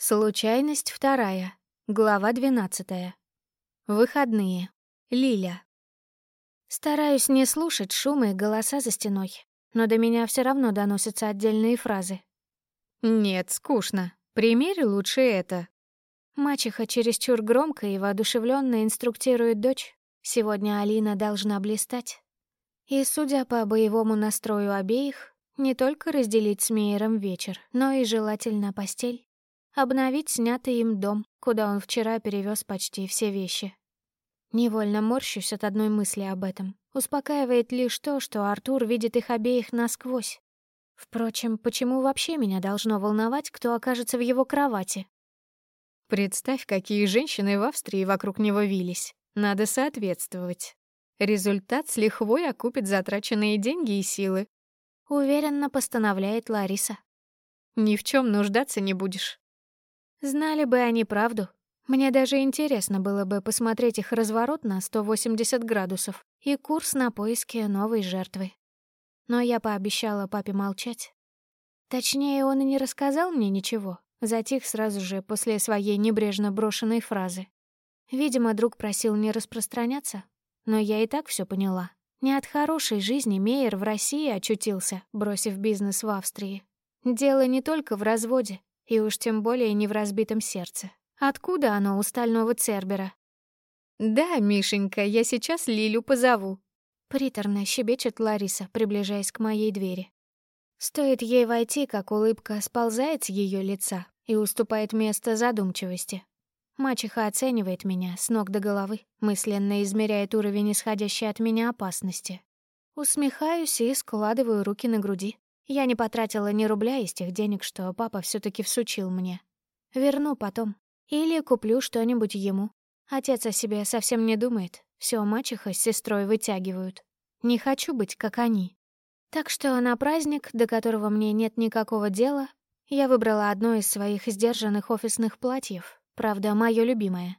Случайность вторая. Глава двенадцатая. Выходные. Лиля. Стараюсь не слушать шумы и голоса за стеной, но до меня все равно доносятся отдельные фразы. «Нет, скучно. Примери лучше это». Мачеха чересчур громко и воодушевленно инструктирует дочь. Сегодня Алина должна блистать. И, судя по боевому настрою обеих, не только разделить с Мейером вечер, но и желательно постель. Обновить снятый им дом, куда он вчера перевез почти все вещи. Невольно морщусь от одной мысли об этом. Успокаивает лишь то, что Артур видит их обеих насквозь. Впрочем, почему вообще меня должно волновать, кто окажется в его кровати? Представь, какие женщины в Австрии вокруг него вились. Надо соответствовать. Результат с лихвой окупит затраченные деньги и силы. Уверенно постановляет Лариса. Ни в чем нуждаться не будешь. Знали бы они правду. Мне даже интересно было бы посмотреть их разворот на 180 градусов и курс на поиски новой жертвы. Но я пообещала папе молчать. Точнее, он и не рассказал мне ничего, затих сразу же после своей небрежно брошенной фразы. Видимо, друг просил не распространяться, но я и так все поняла. Не от хорошей жизни Мейер в России очутился, бросив бизнес в Австрии. Дело не только в разводе, и уж тем более не в разбитом сердце. Откуда оно у стального Цербера? «Да, Мишенька, я сейчас Лилю позову», — приторно щебечет Лариса, приближаясь к моей двери. Стоит ей войти, как улыбка сползает с ее лица и уступает место задумчивости. Мачеха оценивает меня с ног до головы, мысленно измеряет уровень исходящей от меня опасности. Усмехаюсь и складываю руки на груди. Я не потратила ни рубля из тех денег, что папа все таки всучил мне. Верну потом. Или куплю что-нибудь ему. Отец о себе совсем не думает. Все мачеха с сестрой вытягивают. Не хочу быть, как они. Так что на праздник, до которого мне нет никакого дела, я выбрала одно из своих сдержанных офисных платьев, правда, мое любимое.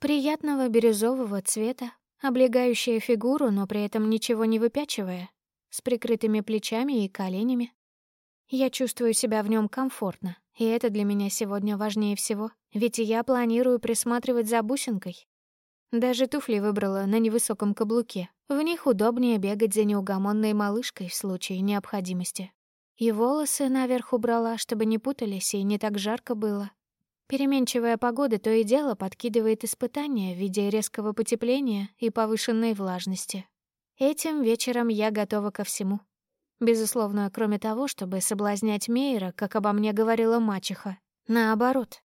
Приятного бирюзового цвета, облегающее фигуру, но при этом ничего не выпячивая, с прикрытыми плечами и коленями. Я чувствую себя в нем комфортно, и это для меня сегодня важнее всего, ведь я планирую присматривать за бусинкой. Даже туфли выбрала на невысоком каблуке. В них удобнее бегать за неугомонной малышкой в случае необходимости. И волосы наверх убрала, чтобы не путались и не так жарко было. Переменчивая погода то и дело подкидывает испытания в виде резкого потепления и повышенной влажности. Этим вечером я готова ко всему. Безусловно, кроме того, чтобы соблазнять Мейера, как обо мне говорила мачеха. Наоборот.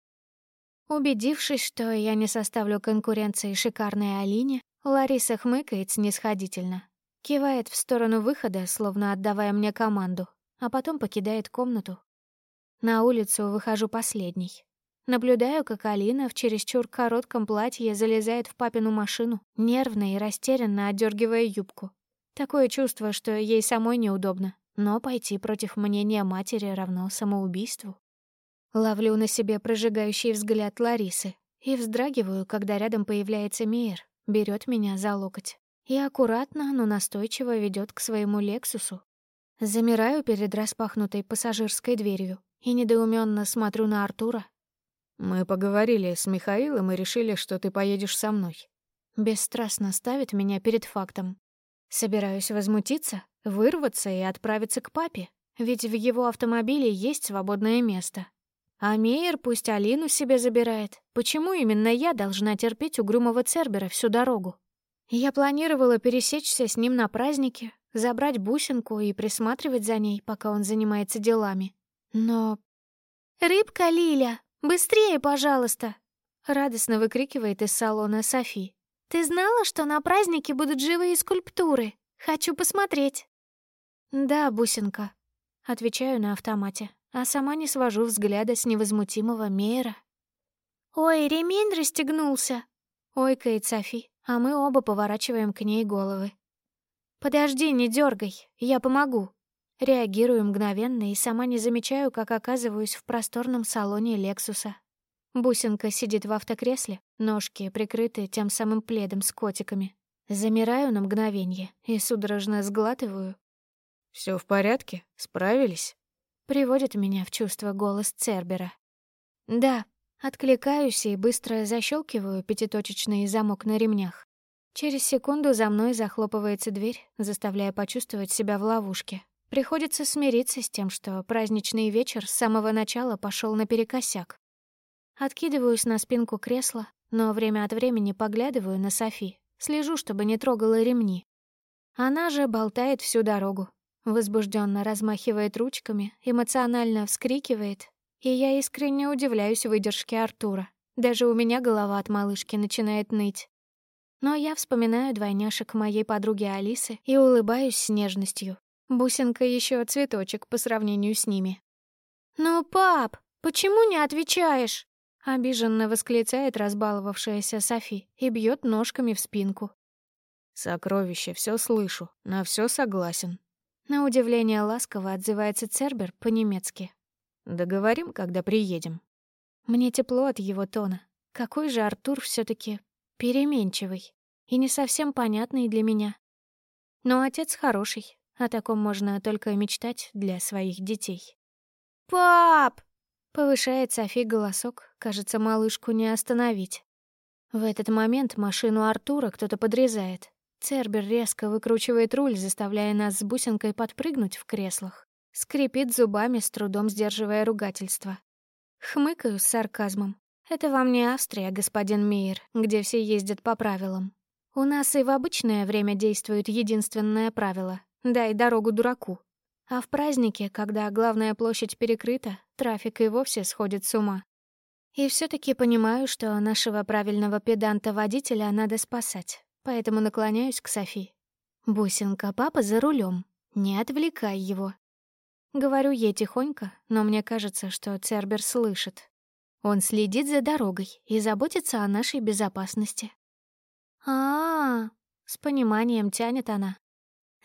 Убедившись, что я не составлю конкуренции шикарной Алине, Лариса хмыкает снисходительно. Кивает в сторону выхода, словно отдавая мне команду, а потом покидает комнату. На улицу выхожу последней. Наблюдаю, как Алина в чересчур коротком платье залезает в папину машину, нервно и растерянно отдергивая юбку. Такое чувство, что ей самой неудобно, но пойти против мнения матери равно самоубийству. Ловлю на себе прожигающий взгляд Ларисы и вздрагиваю, когда рядом появляется Мейер, берет меня за локоть и аккуратно, но настойчиво ведет к своему Лексусу. Замираю перед распахнутой пассажирской дверью и недоуменно смотрю на Артура, «Мы поговорили с Михаилом и решили, что ты поедешь со мной». Бесстрастно ставит меня перед фактом. Собираюсь возмутиться, вырваться и отправиться к папе, ведь в его автомобиле есть свободное место. А Мейер пусть Алину себе забирает. Почему именно я должна терпеть угрюмого Цербера всю дорогу? Я планировала пересечься с ним на празднике, забрать бусинку и присматривать за ней, пока он занимается делами. Но... «Рыбка Лиля!» «Быстрее, пожалуйста!» — радостно выкрикивает из салона Софи. «Ты знала, что на празднике будут живые скульптуры? Хочу посмотреть!» «Да, бусинка», — отвечаю на автомате, а сама не свожу взгляда с невозмутимого Мейера. «Ой, ремень расстегнулся!» — ойкает Софи, а мы оба поворачиваем к ней головы. «Подожди, не дергай, я помогу!» Реагирую мгновенно и сама не замечаю, как оказываюсь в просторном салоне Лексуса. Бусинка сидит в автокресле, ножки прикрыты тем самым пледом с котиками. Замираю на мгновение и судорожно сглатываю. Все в порядке? Справились?» Приводит меня в чувство голос Цербера. Да, откликаюсь и быстро защелкиваю пятиточечный замок на ремнях. Через секунду за мной захлопывается дверь, заставляя почувствовать себя в ловушке. Приходится смириться с тем, что праздничный вечер с самого начала пошел наперекосяк. Откидываюсь на спинку кресла, но время от времени поглядываю на Софи, слежу, чтобы не трогала ремни. Она же болтает всю дорогу, возбужденно размахивает ручками, эмоционально вскрикивает, и я искренне удивляюсь выдержке Артура. Даже у меня голова от малышки начинает ныть. Но я вспоминаю двойняшек моей подруги Алисы и улыбаюсь с нежностью. Бусинка еще цветочек по сравнению с ними. «Ну, пап, почему не отвечаешь?» Обиженно восклицает разбаловавшаяся Софи и бьет ножками в спинку. «Сокровище, все слышу, на все согласен». На удивление ласково отзывается Цербер по-немецки. «Договорим, когда приедем». Мне тепло от его тона. Какой же Артур все таки переменчивый и не совсем понятный для меня. Но отец хороший, о таком можно только мечтать для своих детей. «Пап!» — повышает Софи голосок, кажется, малышку не остановить. В этот момент машину Артура кто-то подрезает. Цербер резко выкручивает руль, заставляя нас с бусинкой подпрыгнуть в креслах. Скрипит зубами, с трудом сдерживая ругательство. Хмыкаю с сарказмом. Это вам не Австрия, господин Мейер, где все ездят по правилам. У нас и в обычное время действует единственное правило — дай дорогу дураку. А в празднике, когда главная площадь перекрыта, трафик и вовсе сходит с ума. И все таки понимаю, что нашего правильного педанта-водителя надо спасать, поэтому наклоняюсь к Софи. «Бусинка, папа за рулем, не отвлекай его». Говорю ей тихонько, но мне кажется, что Цербер слышит. Он следит за дорогой и заботится о нашей безопасности. А, -а, -а с пониманием тянет она.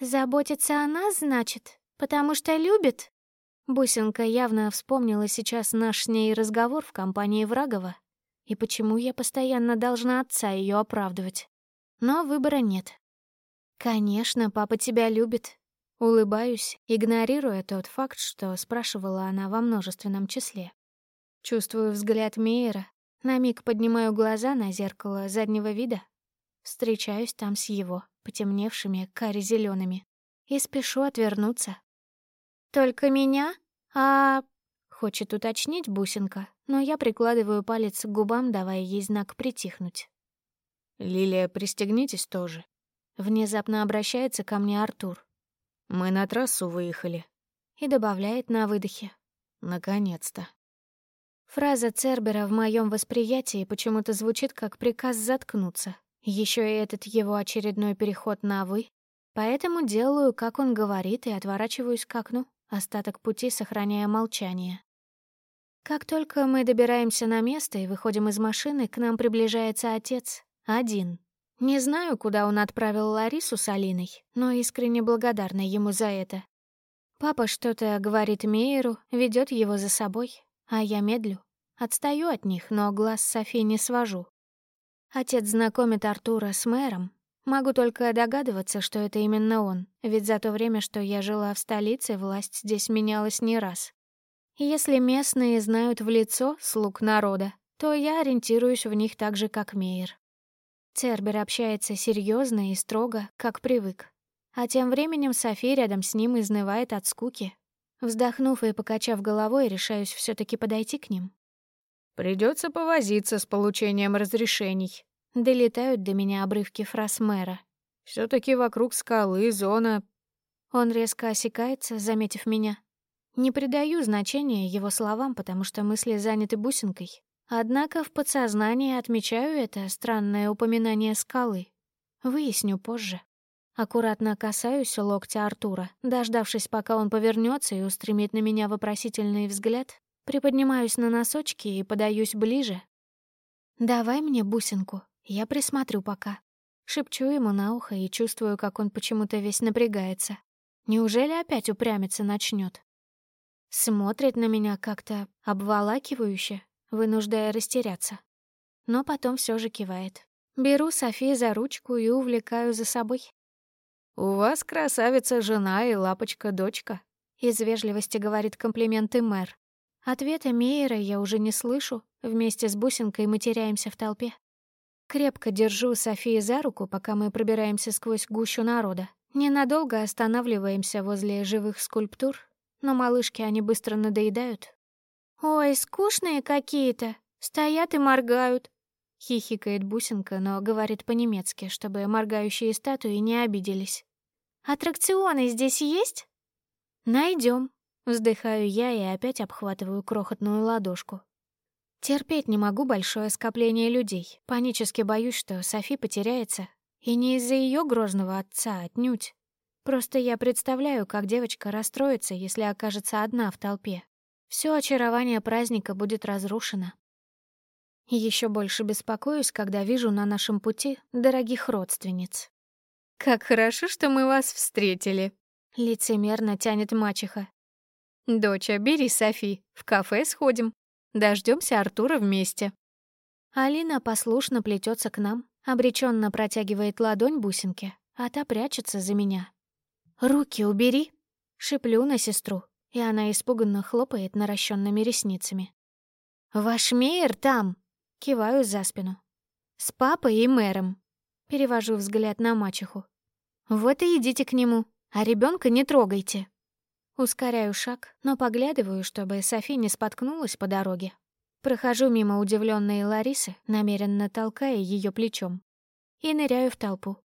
Заботится о нас, значит, потому что любит? Бусинка явно вспомнила сейчас наш с ней разговор в компании Врагова и почему я постоянно должна отца ее оправдывать. Но выбора нет. Конечно, папа тебя любит. Улыбаюсь, игнорируя тот факт, что спрашивала она во множественном числе. Чувствую взгляд Мейера, на миг поднимаю глаза на зеркало заднего вида, встречаюсь там с его, потемневшими кари зелеными и спешу отвернуться. «Только меня? А...» — хочет уточнить бусинка, но я прикладываю палец к губам, давая ей знак притихнуть. «Лилия, пристегнитесь тоже». Внезапно обращается ко мне Артур. «Мы на трассу выехали». И добавляет на выдохе. «Наконец-то». Фраза Цербера в моем восприятии почему-то звучит как приказ заткнуться. Еще и этот его очередной переход на «вы». Поэтому делаю, как он говорит, и отворачиваюсь к окну, остаток пути сохраняя молчание. Как только мы добираемся на место и выходим из машины, к нам приближается отец. Один. Не знаю, куда он отправил Ларису с Алиной, но искренне благодарна ему за это. Папа что-то говорит Мейеру, ведет его за собой, а я медлю. Отстаю от них, но глаз Софи не свожу. Отец знакомит Артура с мэром. Могу только догадываться, что это именно он, ведь за то время, что я жила в столице, власть здесь менялась не раз. Если местные знают в лицо слуг народа, то я ориентируюсь в них так же, как Мейер. Цербер общается серьезно и строго, как привык. А тем временем Софи рядом с ним изнывает от скуки, Вздохнув и покачав головой, решаюсь все таки подойти к ним. Придется повозиться с получением разрешений. Долетают до меня обрывки фраз мэра. все таки вокруг скалы зона... Он резко осекается, заметив меня. Не придаю значения его словам, потому что мысли заняты бусинкой. Однако в подсознании отмечаю это странное упоминание скалы. Выясню позже. Аккуратно касаюсь локтя Артура, дождавшись, пока он повернется и устремит на меня вопросительный взгляд, приподнимаюсь на носочки и подаюсь ближе. «Давай мне бусинку, я присмотрю пока». Шепчу ему на ухо и чувствую, как он почему-то весь напрягается. Неужели опять упрямиться начнет? Смотрит на меня как-то обволакивающе, вынуждая растеряться. Но потом все же кивает. Беру Софи за ручку и увлекаю за собой. «У вас красавица жена и лапочка-дочка», — из вежливости говорит комплименты мэр. Ответа Мейера я уже не слышу, вместе с бусинкой мы теряемся в толпе. Крепко держу Софии за руку, пока мы пробираемся сквозь гущу народа. Ненадолго останавливаемся возле живых скульптур, но малышки они быстро надоедают. «Ой, скучные какие-то, стоят и моргают», — хихикает бусинка, но говорит по-немецки, чтобы моргающие статуи не обиделись. «Аттракционы здесь есть?» Найдем. Вздыхаю я и опять обхватываю крохотную ладошку. Терпеть не могу большое скопление людей. Панически боюсь, что Софи потеряется. И не из-за ее грозного отца отнюдь. Просто я представляю, как девочка расстроится, если окажется одна в толпе. Все очарование праздника будет разрушено. Еще больше беспокоюсь, когда вижу на нашем пути дорогих родственниц. «Как хорошо, что мы вас встретили», — лицемерно тянет мачеха. «Доча, бери Софи, в кафе сходим. Дождемся Артура вместе». Алина послушно плетется к нам, обреченно протягивает ладонь бусинке, а та прячется за меня. «Руки убери!» — шиплю на сестру, и она испуганно хлопает наращенными ресницами. «Ваш Мейер там!» — киваю за спину. «С папой и мэром!» — перевожу взгляд на мачеху. «Вот и идите к нему, а ребенка не трогайте!» Ускоряю шаг, но поглядываю, чтобы Софи не споткнулась по дороге. Прохожу мимо удивленной Ларисы, намеренно толкая ее плечом, и ныряю в толпу.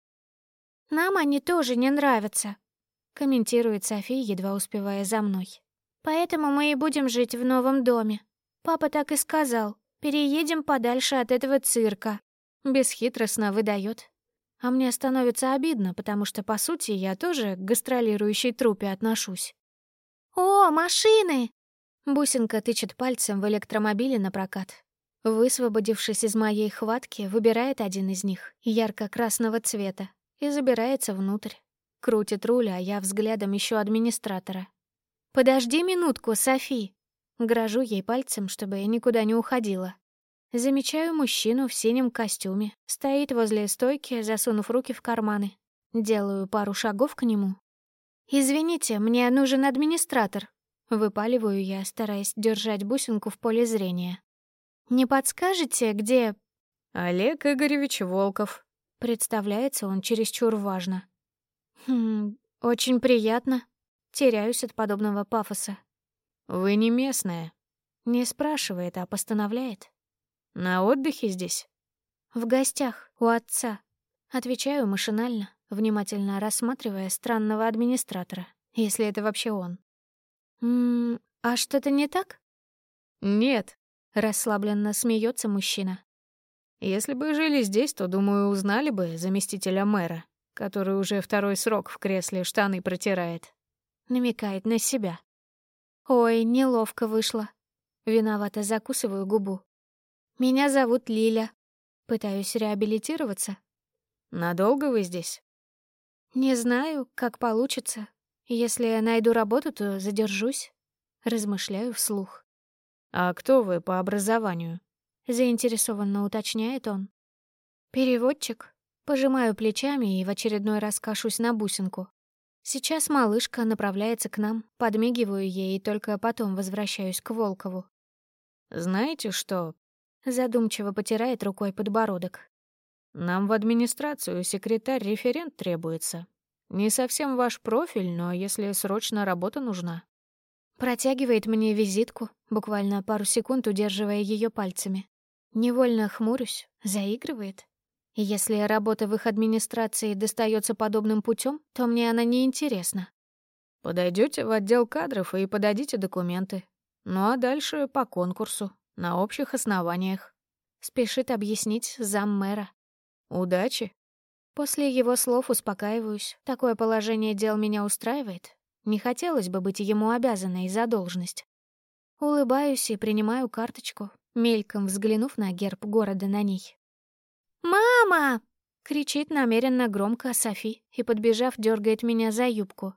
«Нам они тоже не нравятся», — комментирует Софи, едва успевая за мной. «Поэтому мы и будем жить в новом доме. Папа так и сказал. Переедем подальше от этого цирка». Бесхитростно выдает. А мне становится обидно, потому что, по сути, я тоже к гастролирующей трупе отношусь. «О, машины!» Бусинка тычет пальцем в электромобиле на прокат. Высвободившись из моей хватки, выбирает один из них, ярко-красного цвета, и забирается внутрь. Крутит руль, а я взглядом ищу администратора. «Подожди минутку, Софи!» Грожу ей пальцем, чтобы я никуда не уходила. Замечаю мужчину в синем костюме. Стоит возле стойки, засунув руки в карманы. Делаю пару шагов к нему, «Извините, мне нужен администратор», — выпаливаю я, стараясь держать бусинку в поле зрения. «Не подскажете, где...» «Олег Игоревич Волков», — представляется он чересчур важно. «Хм, очень приятно. Теряюсь от подобного пафоса». «Вы не местная?» Не спрашивает, а постановляет. «На отдыхе здесь?» «В гостях, у отца». Отвечаю машинально, внимательно рассматривая странного администратора, если это вообще он. «Ммм, а что-то не так?» «Нет», — расслабленно смеется мужчина. «Если бы жили здесь, то, думаю, узнали бы заместителя мэра, который уже второй срок в кресле штаны протирает». Намекает на себя. «Ой, неловко вышло». Виновато закусываю губу. «Меня зовут Лиля. Пытаюсь реабилитироваться». «Надолго вы здесь?» «Не знаю, как получится. Если я найду работу, то задержусь». Размышляю вслух. «А кто вы по образованию?» Заинтересованно уточняет он. «Переводчик». Пожимаю плечами и в очередной раз кашусь на бусинку. Сейчас малышка направляется к нам, подмигиваю ей и только потом возвращаюсь к Волкову. «Знаете что?» Задумчиво потирает рукой подбородок. Нам в администрацию секретарь-референт требуется. Не совсем ваш профиль, но если срочно работа нужна. Протягивает мне визитку, буквально пару секунд удерживая ее пальцами. Невольно хмурюсь, заигрывает. Если работа в их администрации достается подобным путем, то мне она не интересна. Подойдете в отдел кадров и подадите документы. Ну а дальше по конкурсу, на общих основаниях. Спешит объяснить зам мэра. Удачи. После его слов успокаиваюсь. Такое положение дел меня устраивает. Не хотелось бы быть ему обязанной за должность. Улыбаюсь и принимаю карточку, мельком взглянув на герб города на ней. «Мама!» — кричит намеренно громко Софи и, подбежав, дергает меня за юбку.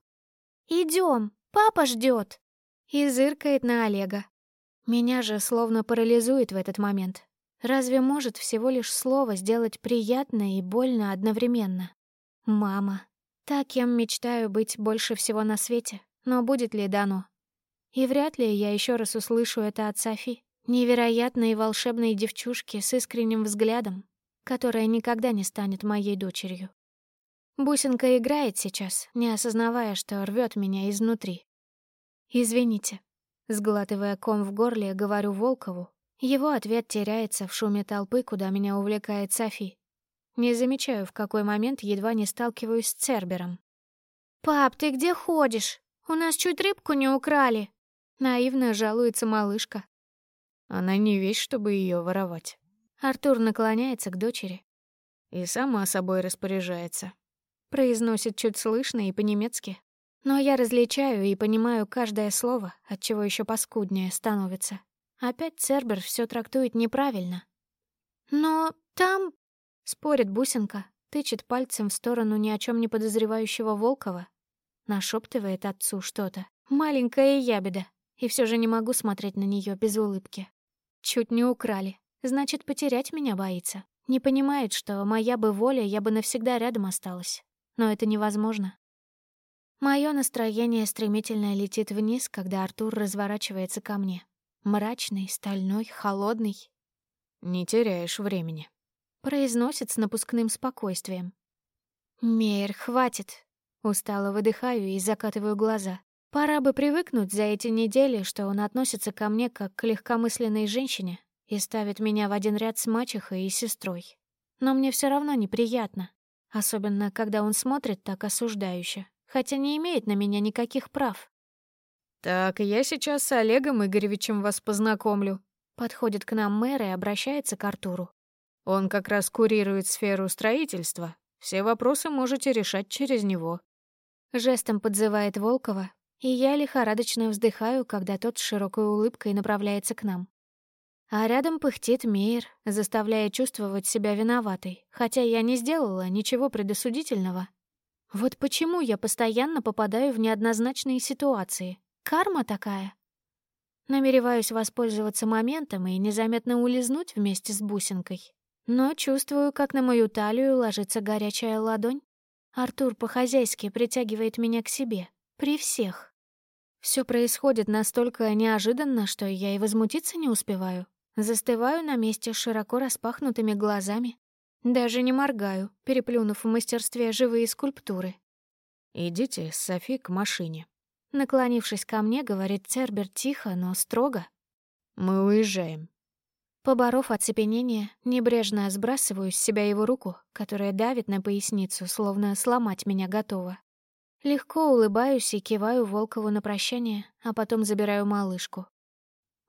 «Идем, папа ждет!» и зыркает на Олега. Меня же словно парализует в этот момент. Разве может всего лишь слово сделать приятно и больно одновременно? Мама. Так, кем мечтаю быть больше всего на свете, но будет ли дано? И вряд ли я еще раз услышу это от Софи, невероятной и волшебной девчушки с искренним взглядом, которая никогда не станет моей дочерью. Бусинка играет сейчас, не осознавая, что рвет меня изнутри. «Извините», — сглатывая ком в горле, говорю Волкову. Его ответ теряется в шуме толпы, куда меня увлекает Софи. Не замечаю, в какой момент едва не сталкиваюсь с Цербером. «Пап, ты где ходишь? У нас чуть рыбку не украли!» Наивно жалуется малышка. Она не вещь, чтобы ее воровать. Артур наклоняется к дочери. И сама собой распоряжается. Произносит чуть слышно и по-немецки. Но я различаю и понимаю каждое слово, от чего еще паскуднее становится. Опять Цербер все трактует неправильно. «Но там Спорит бусинка, тычет пальцем в сторону ни о чем не подозревающего Волкова. Нашептывает отцу что-то. Маленькая ябеда. И все же не могу смотреть на нее без улыбки. Чуть не украли. Значит, потерять меня боится. Не понимает, что моя бы воля, я бы навсегда рядом осталась. Но это невозможно. Мое настроение стремительно летит вниз, когда Артур разворачивается ко мне. Мрачный, стальной, холодный. «Не теряешь времени», произносит с напускным спокойствием. «Мейер, хватит!» Устало выдыхаю и закатываю глаза. Пора бы привыкнуть за эти недели, что он относится ко мне как к легкомысленной женщине и ставит меня в один ряд с мачехой и сестрой. Но мне все равно неприятно, особенно когда он смотрит так осуждающе, хотя не имеет на меня никаких прав. «Так, я сейчас с Олегом Игоревичем вас познакомлю», Подходит к нам мэр и обращается к Артуру. Он как раз курирует сферу строительства. Все вопросы можете решать через него». Жестом подзывает Волкова, и я лихорадочно вздыхаю, когда тот с широкой улыбкой направляется к нам. А рядом пыхтит Мейер, заставляя чувствовать себя виноватой, хотя я не сделала ничего предосудительного. Вот почему я постоянно попадаю в неоднозначные ситуации? Карма такая. Намереваюсь воспользоваться моментом и незаметно улизнуть вместе с бусинкой. Но чувствую, как на мою талию ложится горячая ладонь. Артур по-хозяйски притягивает меня к себе. При всех. Все происходит настолько неожиданно, что я и возмутиться не успеваю. Застываю на месте широко распахнутыми глазами. Даже не моргаю, переплюнув в мастерстве живые скульптуры. «Идите с Софи к машине». Наклонившись ко мне, говорит Цербер тихо, но строго. «Мы уезжаем». Поборов оцепенение, небрежно сбрасываю с себя его руку, которая давит на поясницу, словно сломать меня готова. Легко улыбаюсь и киваю Волкову на прощание, а потом забираю малышку.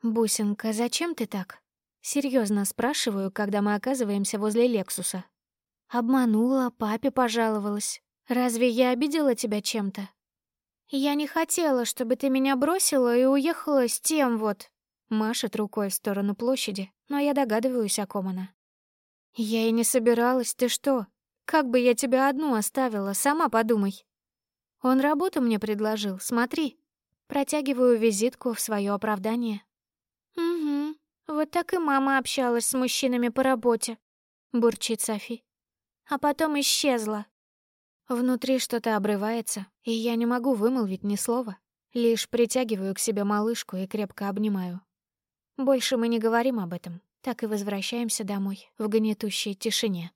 «Бусинка, зачем ты так?» Серьезно спрашиваю, когда мы оказываемся возле Лексуса. «Обманула, папе пожаловалась. Разве я обидела тебя чем-то?» «Я не хотела, чтобы ты меня бросила и уехала с тем вот...» Машет рукой в сторону площади, но я догадываюсь, о ком она. «Я и не собиралась, ты что? Как бы я тебя одну оставила, сама подумай». Он работу мне предложил, смотри. Протягиваю визитку в свое оправдание. «Угу, вот так и мама общалась с мужчинами по работе», — бурчит Софи. А потом исчезла. Внутри что-то обрывается, и я не могу вымолвить ни слова. Лишь притягиваю к себе малышку и крепко обнимаю. Больше мы не говорим об этом, так и возвращаемся домой в гнетущей тишине.